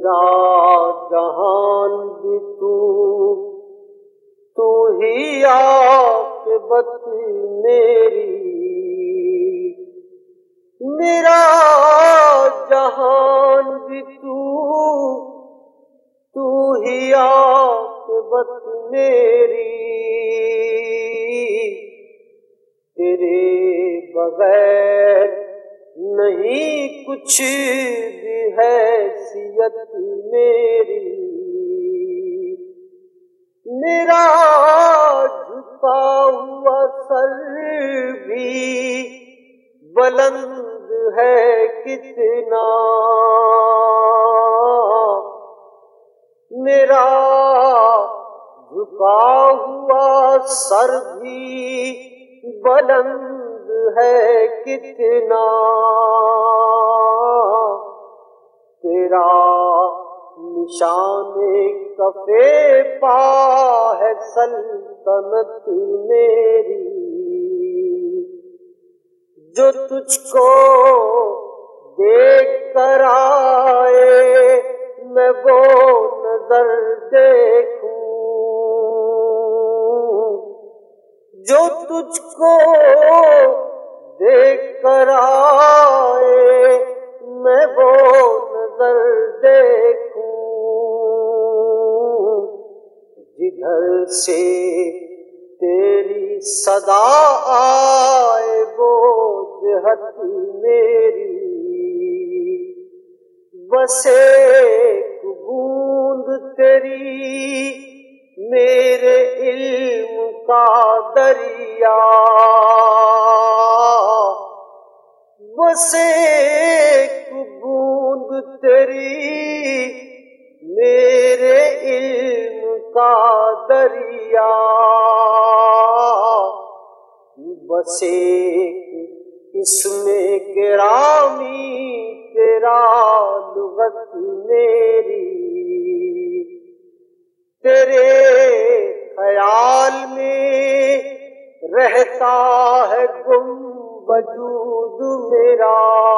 میرا جہان بھی تو تو ہی آپ میری۔ میرا جہان بھی تو تو ہی آپ میری۔ تیرے بغیر نہیں کچھ بھی ہے۔ حیثیت میری۔ میرا جھکا ہوا سر بھی بلند ہے کتنا۔ میرا جھکا ہوا سر بھی بلند ہے کتنا۔ تیرا نشان کفے پا ہے سلطنت میری۔ جو تجھ کو دیکھ کر آئے، میں وہ نظر دیکھوں۔ جو تجھ کو دیکھ کر آئے، میں وہ نظر دیکھوں۔ جدھر سے تیری صدا آئے وہ جہت میری۔ بسے بوند تیری میرے علم کا دریا۔ بسے بوند تیری میرے علم کا دریا۔ بسے اس میں گرامی، تیرا لغت میری۔ تیرے خیال میں رہتا ہے گم وجود میرا۔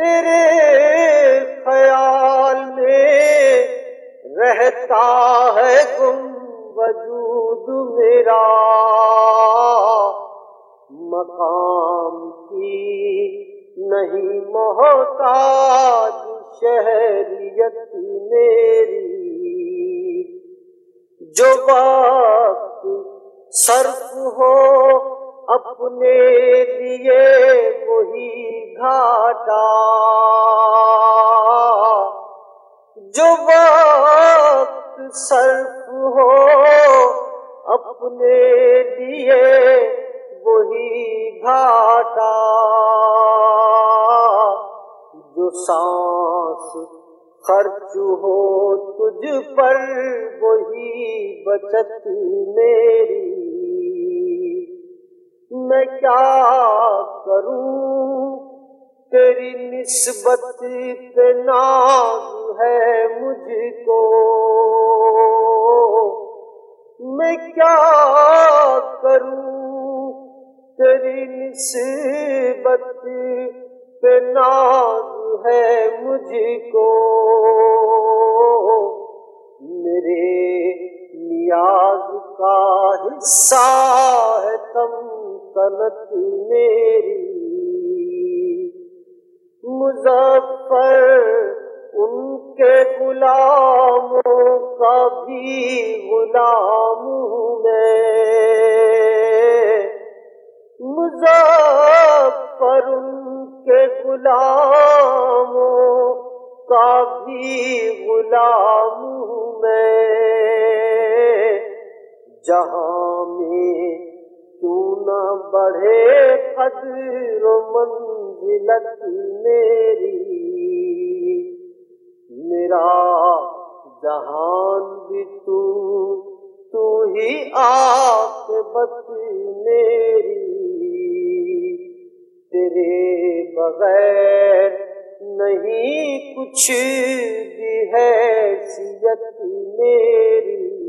تیرے خیال میں رہتا ہے گم وجود میرا۔ مقام کی نہیں محتاج شہریت میری۔ جو وقت صرف ہو اپنے لیے وہی گھاٹا۔ جو وقت صرف ہو، اپنے لیے وہی گھاٹا۔ جو سانس خرچ ہو تجھ پر، وہی بچت میری میں کیا کروں؟ تیری نسبت پہ ناز ہے مجھ کو۔ میں کیا کروں؟ تیری نسبت پہ ناز ہے مجھ کو۔ میرے نیاز کا حصہ ہے تم کنت میری مظفر ان کے غلاموں کا بھی غلام ہوں میں۔ مظفر ان کے غلاموں کا بھی غلام ہوں میں۔ جہاں نہ بڑھے قدر و منزلت میری۔ میرا جہان بھی تو تو ہی آپ میری۔ تیرے بغیر نہیں کچھ بھی ہے سیت میری۔